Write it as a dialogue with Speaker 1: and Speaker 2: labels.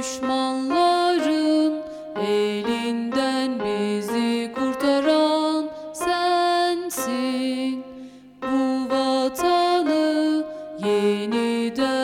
Speaker 1: düşmanların elinden bizi kurtaran sensin. Bu vatanı yeniden